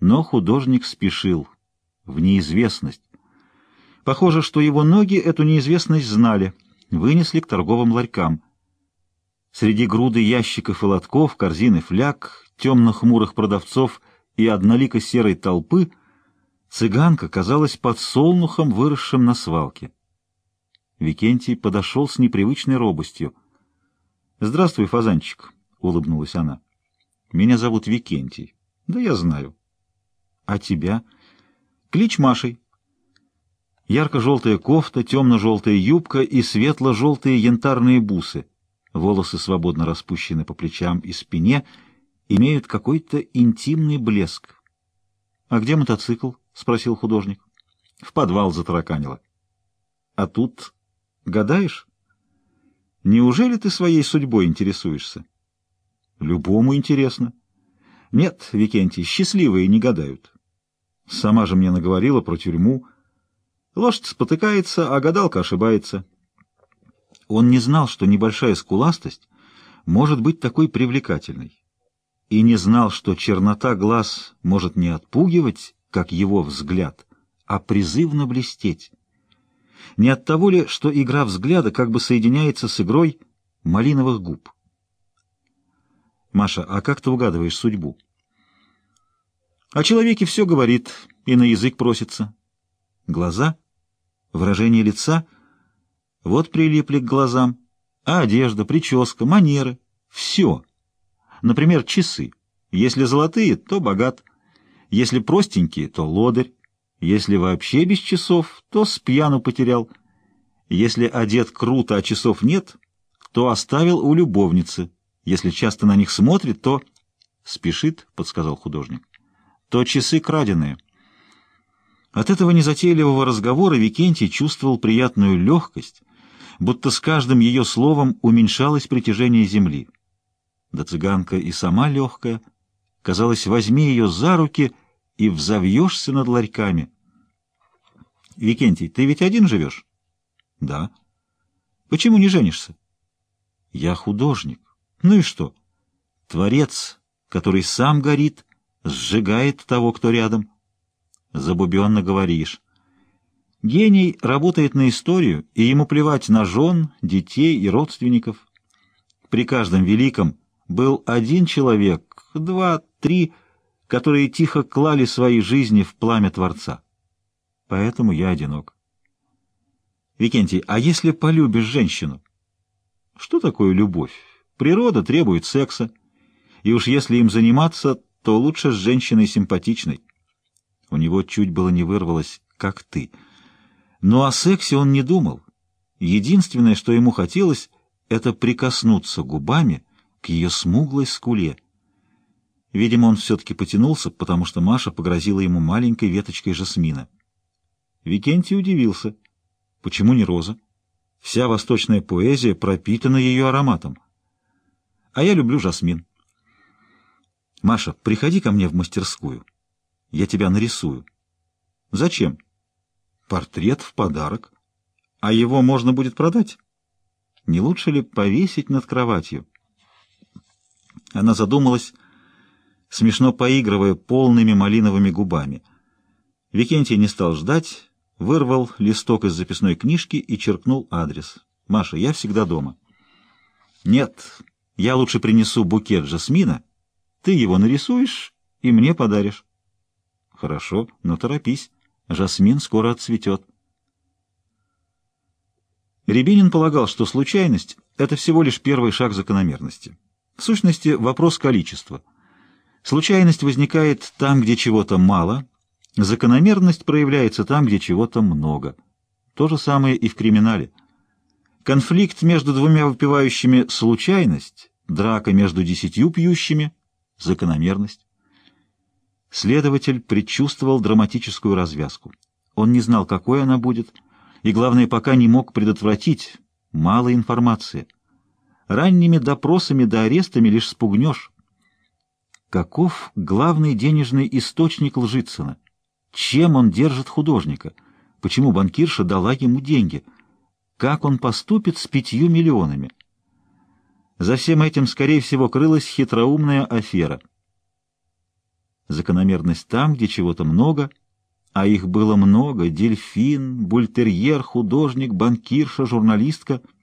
Но художник спешил в неизвестность. Похоже, что его ноги эту неизвестность знали, вынесли к торговым ларькам. Среди груды ящиков и лотков, корзины фляг, темно-хмурых продавцов и однолико серой толпы цыганка казалась подсолнухом, выросшим на свалке. Викентий подошел с непривычной робостью. — Здравствуй, фазанчик, — улыбнулась она. — Меня зовут Викентий. — Да я знаю. — А тебя? — Клич Машей. Ярко-желтая кофта, темно-желтая юбка и светло-желтые янтарные бусы. Волосы свободно распущены по плечам и спине, имеют какой-то интимный блеск. — А где мотоцикл? — спросил художник. — В подвал затараканило. — А тут Гадаешь? Неужели ты своей судьбой интересуешься? Любому интересно. Нет, Викентий, счастливые не гадают. Сама же мне наговорила про тюрьму. Лошадь спотыкается, а гадалка ошибается. Он не знал, что небольшая скуластость может быть такой привлекательной. И не знал, что чернота глаз может не отпугивать, как его взгляд, а призывно блестеть. Не от того ли, что игра взгляда как бы соединяется с игрой малиновых губ? Маша, а как ты угадываешь судьбу? О человеке все говорит и на язык просится. Глаза, выражение лица, вот прилипли к глазам, а одежда, прическа, манеры — все. Например, часы. Если золотые, то богат. Если простенькие, то лодырь. Если вообще без часов, то с пьяну потерял. Если одет круто, а часов нет, то оставил у любовницы. Если часто на них смотрит, то... «Спешит», — подсказал художник. «То часы краденые». От этого незатейливого разговора Викентий чувствовал приятную легкость, будто с каждым ее словом уменьшалось притяжение земли. Да цыганка и сама легкая. Казалось, возьми ее за руки — и взовьешься над ларьками. Викентий, ты ведь один живешь? Да. Почему не женишься? Я художник. Ну и что? Творец, который сам горит, сжигает того, кто рядом. Забубенно говоришь. Гений работает на историю, и ему плевать на жен, детей и родственников. При каждом великом был один человек, два, три, которые тихо клали свои жизни в пламя Творца. Поэтому я одинок. Викентий, а если полюбишь женщину? Что такое любовь? Природа требует секса. И уж если им заниматься, то лучше с женщиной симпатичной. У него чуть было не вырвалось, как ты. Но о сексе он не думал. Единственное, что ему хотелось, это прикоснуться губами к ее смуглой скуле — Видимо, он все-таки потянулся, потому что Маша погрозила ему маленькой веточкой жасмина. Викентий удивился. Почему не роза? Вся восточная поэзия пропитана ее ароматом. А я люблю жасмин. Маша, приходи ко мне в мастерскую. Я тебя нарисую. Зачем? Портрет в подарок. А его можно будет продать? Не лучше ли повесить над кроватью? Она задумалась смешно поигрывая полными малиновыми губами. Викентий не стал ждать, вырвал листок из записной книжки и черкнул адрес. «Маша, я всегда дома». «Нет, я лучше принесу букет жасмина, ты его нарисуешь и мне подаришь». «Хорошо, но торопись, жасмин скоро отцветет». Рябинин полагал, что случайность — это всего лишь первый шаг закономерности. В сущности, вопрос количества — Случайность возникает там, где чего-то мало, закономерность проявляется там, где чего-то много. То же самое и в криминале. Конфликт между двумя выпивающими — случайность, драка между десятью пьющими — закономерность. Следователь предчувствовал драматическую развязку. Он не знал, какой она будет, и, главное, пока не мог предотвратить. Мало информации. Ранними допросами да арестами лишь спугнешь. Каков главный денежный источник Лжицына? Чем он держит художника? Почему банкирша дала ему деньги? Как он поступит с пятью миллионами? За всем этим, скорее всего, крылась хитроумная афера. Закономерность там, где чего-то много, а их было много — дельфин, бультерьер, художник, банкирша, журналистка —